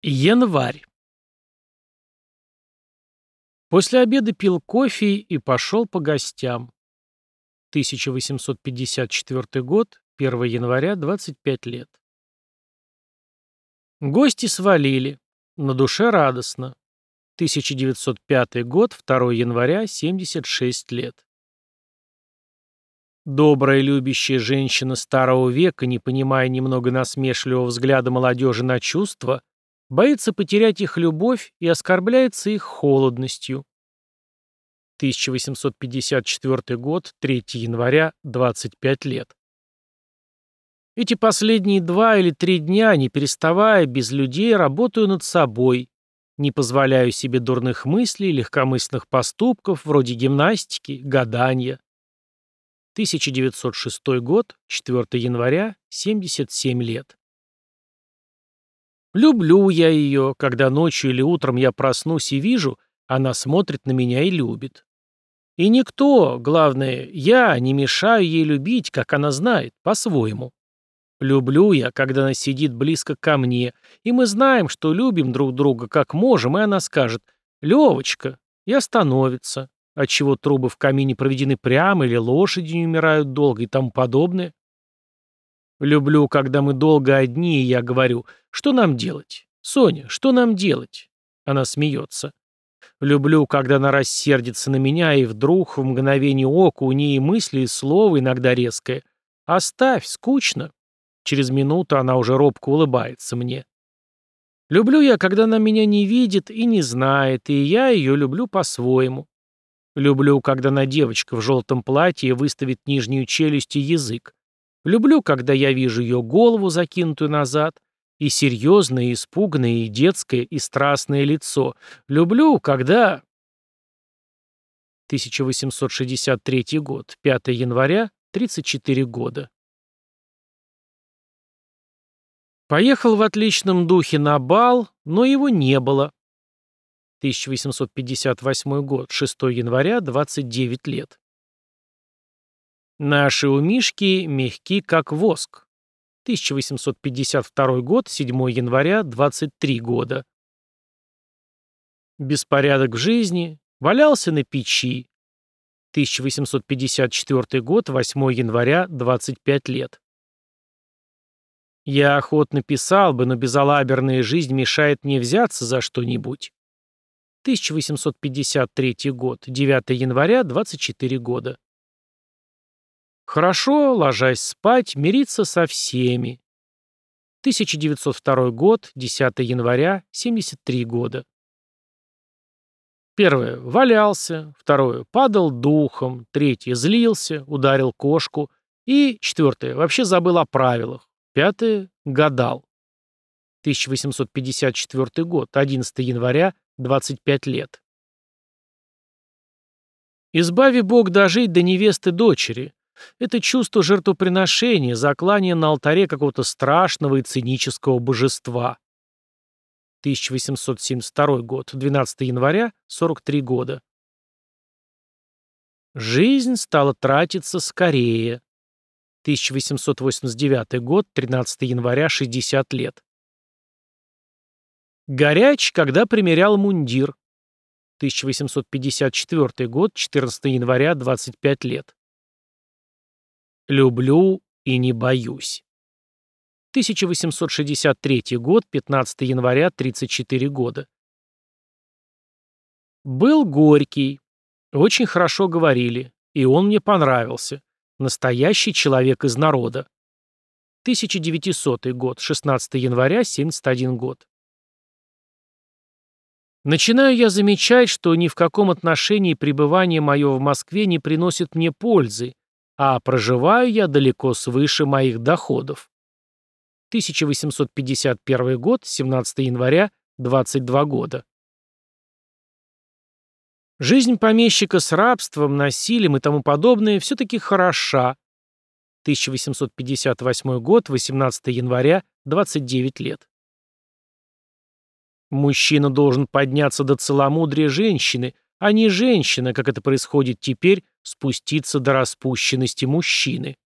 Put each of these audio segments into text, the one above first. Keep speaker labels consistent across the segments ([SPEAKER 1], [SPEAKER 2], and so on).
[SPEAKER 1] Январь. После обеда пил кофе и пошел по гостям. 1854 год, 1 января, 25 лет. Гости свалили. На душе радостно. 1905 год, 2 января, 76 лет. Добрая любящая женщина старого века, не понимая немного насмешливого взгляда молодежи на чувства, боится потерять их любовь и оскорбляется их холодностью. 1854 год, 3 января, 25 лет. Эти последние два или три дня, не переставая, без людей, работаю над собой, не позволяю себе дурных мыслей, легкомысленных поступков, вроде гимнастики, гадания. 1906 год, 4 января, 77 лет. Люблю я ее, когда ночью или утром я проснусь и вижу, она смотрит на меня и любит. И никто, главное, я не мешаю ей любить, как она знает, по-своему. Люблю я, когда она сидит близко ко мне, и мы знаем, что любим друг друга как можем, и она скажет «Левочка» и остановится, отчего трубы в камине проведены прямо или лошади не умирают долго и тому подобное. Люблю, когда мы долго одни, и я говорю, что нам делать? Соня, что нам делать? Она смеется. Люблю, когда она рассердится на меня, и вдруг в мгновение ока у нее мысли и слово, иногда резкое. «Оставь, скучно». Через минуту она уже робко улыбается мне. Люблю я, когда она меня не видит и не знает, и я ее люблю по-своему. Люблю, когда она девочка в желтом платье выставит нижнюю челюсть и язык. Люблю, когда я вижу ее голову, закинутую назад, и серьезное, и испуганное, и детское, и страстное лицо. Люблю, когда... 1863 год, 5 января, 34 года. Поехал в отличном духе на бал, но его не было. 1858 год, 6 января, 29 лет. Наши у Мишки мягки, как воск. 1852 год, 7 января, 23 года. Беспорядок в жизни. Валялся на печи. 1854 год, 8 января, 25 лет. Я охотно писал бы, но безалаберная жизнь мешает мне взяться за что-нибудь. 1853 год, 9 января, 24 года. Хорошо, ложась спать, мириться со всеми. 1902 год, 10 января, 73 года. Первое. Валялся. Второе. Падал духом. Третье. Злился, ударил кошку. И четвертое. Вообще забыл о правилах. Пятое. Гадал. 1854 год, 11 января, 25 лет. Избави Бог дожить до невесты дочери. Это чувство жертвоприношения, заклания на алтаре какого-то страшного и цинического божества. 1872 год, 12 января, 43 года. Жизнь стала тратиться скорее. 1889 год, 13 января, 60 лет. Горяч, когда примерял мундир. 1854 год, 14 января, 25 лет. Люблю и не боюсь. 1863 год, 15 января, 34 года. Был Горький. Очень хорошо говорили. И он мне понравился. Настоящий человек из народа. 1900 год, 16 января, 71 год. Начинаю я замечать, что ни в каком отношении пребывание мое в Москве не приносит мне пользы, а проживаю я далеко свыше моих доходов. 1851 год, 17 января, 22 года. Жизнь помещика с рабством, насилием и тому подобное все-таки хороша. 1858 год, 18 января, 29 лет. Мужчина должен подняться до целомудрия женщины, а не женщина, как это происходит теперь, спуститься до распущенности мужчины.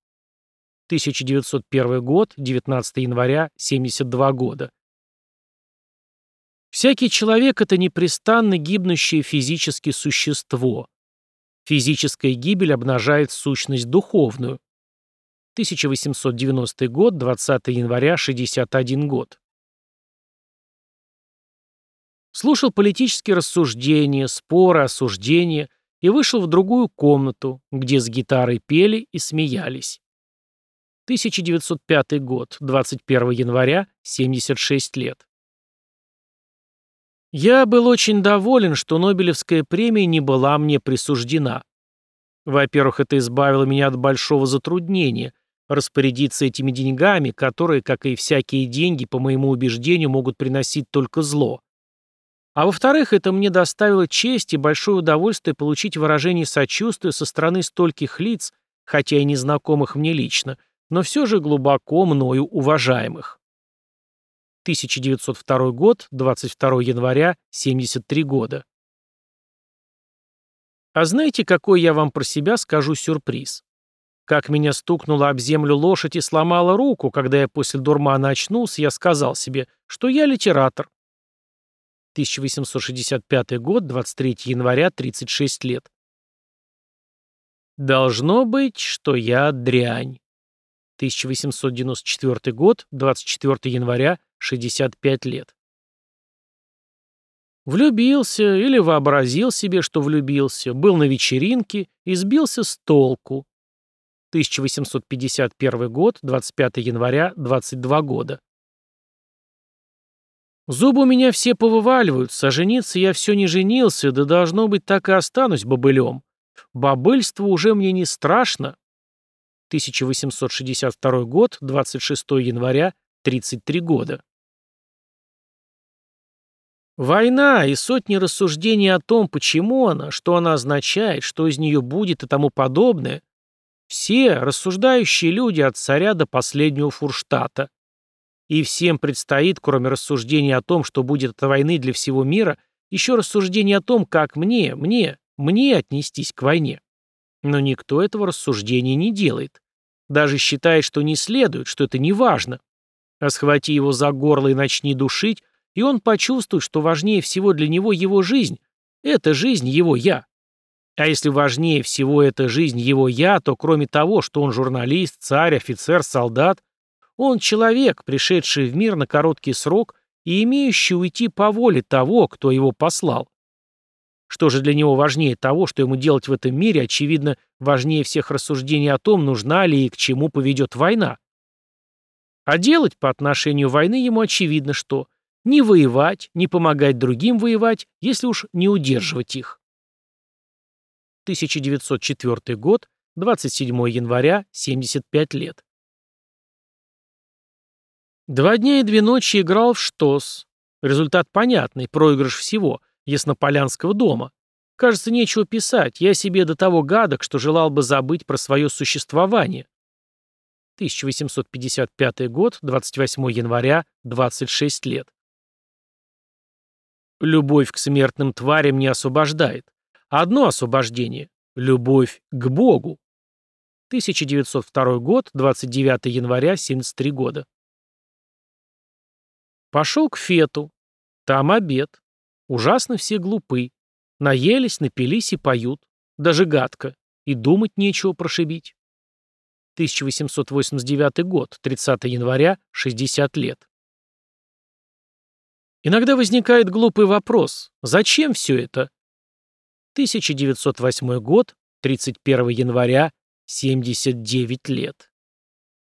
[SPEAKER 1] 1901 год, 19 января, 72 года. Всякий человек — это непрестанно гибнущее физически существо. Физическая гибель обнажает сущность духовную. 1890 год, 20 января, 61 год. Слушал политические рассуждения, споры, осуждения и вышел в другую комнату, где с гитарой пели и смеялись. 1905 год, 21 января, 76 лет. Я был очень доволен, что Нобелевская премия не была мне присуждена. Во-первых, это избавило меня от большого затруднения распорядиться этими деньгами, которые, как и всякие деньги, по моему убеждению, могут приносить только зло. А во-вторых, это мне доставило честь и большое удовольствие получить выражение сочувствия со стороны стольких лиц, хотя и незнакомых мне лично, но все же глубоко мною уважаемых. 1902 год, 22 января, 73 года. А знаете, какой я вам про себя скажу сюрприз? Как меня стукнула об землю лошадь и сломала руку, когда я после дурмана очнулся, я сказал себе, что я литератор. 1865 год, 23 января, 36 лет. Должно быть, что я дрянь. 1894 год, 24 января, 65 лет. Влюбился или вообразил себе, что влюбился, был на вечеринке и сбился с толку. 1851 год, 25 января, 22 года. Зубы у меня все повываливаются, а жениться я все не женился, да должно быть так и останусь бобылем. Бобыльство уже мне не страшно. 1862 год, 26 января, 33 года. Война и сотни рассуждений о том, почему она, что она означает, что из нее будет и тому подобное. Все рассуждающие люди от царя до последнего фурштата. И всем предстоит, кроме рассуждений о том, что будет от войны для всего мира, еще рассуждение о том, как мне, мне, мне отнестись к войне. Но никто этого рассуждения не делает. Даже считает, что не следует, что это не важно. А схвати его за горло и начни душить, и он почувствует, что важнее всего для него его жизнь. Это жизнь его «я». А если важнее всего эта жизнь его «я», то кроме того, что он журналист, царь, офицер, солдат, он человек, пришедший в мир на короткий срок и имеющий уйти по воле того, кто его послал. Что же для него важнее того, что ему делать в этом мире, очевидно, важнее всех рассуждений о том, нужна ли и к чему поведет война. А делать по отношению войны ему очевидно, что не воевать, не помогать другим воевать, если уж не удерживать их. 1904 год, 27 января, 75 лет. Два дня и две ночи играл в ШТОС. Результат понятный, проигрыш всего – Яснополянского дома. Кажется, нечего писать, я себе до того гадок, что желал бы забыть про свое существование. 1855 год, 28 января, 26 лет. Любовь к смертным тварям не освобождает. Одно освобождение – любовь к Богу. 1902 год, 29 января, 73 года. Пошел к Фету. Там обед. Ужасно все глупы. Наелись, напились и поют. Даже гадко. И думать нечего прошибить. 1889 год, 30 января, 60 лет. Иногда возникает глупый вопрос. Зачем все это? 1908 год, 31 января, 79 лет.